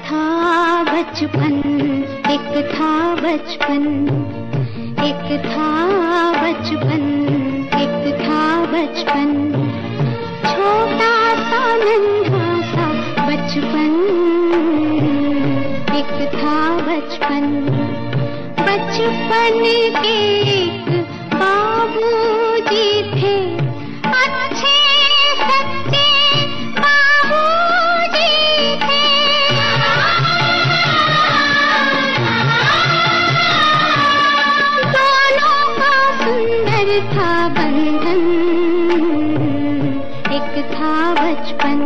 था बचपन, एक था बचपन, एक था बचपन, एक था बचपन। छोटा सा नन्हा सा बचपन, एक था बचपन। बचपन के था बंधन एक था बचपन।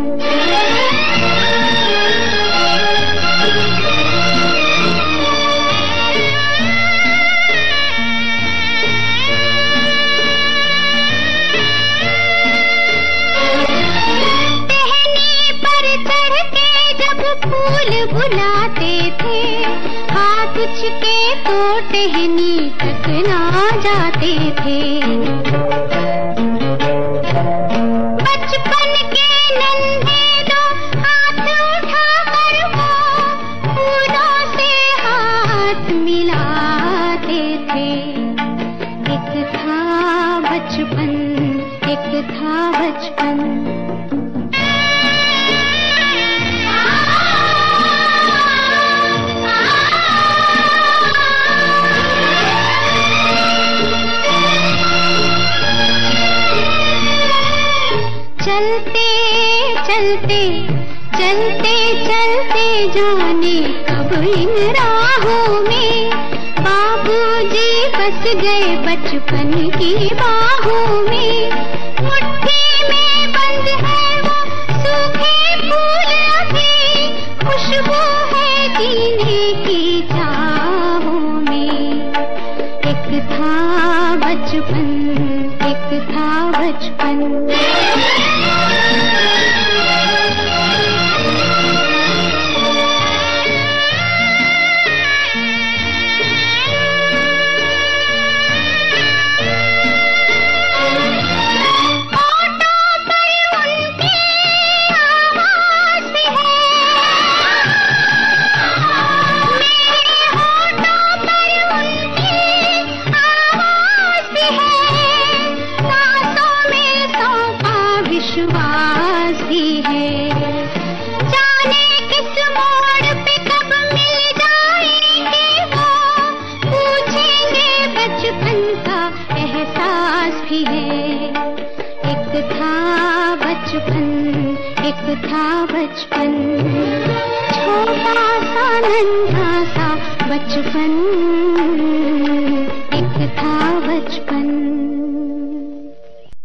पर जब फूल बुलाते थे के तो टहनी तक ना जाते थे। बचपन के से हाथ मिलाते थे। एक था बचपन, एक था बचपन। चलते जाने कब इन राहों में? बाबूजी बस गए बचपन की बाहों में। मुट्ठी में बंद है वो सूखे फूल अभी खुशबू है जीने की चाहों में। एक था बचपन, एक था बचपन। भी है। एक था बचपन एक था बचपन। छोटा सा नन्हा सा बचपन।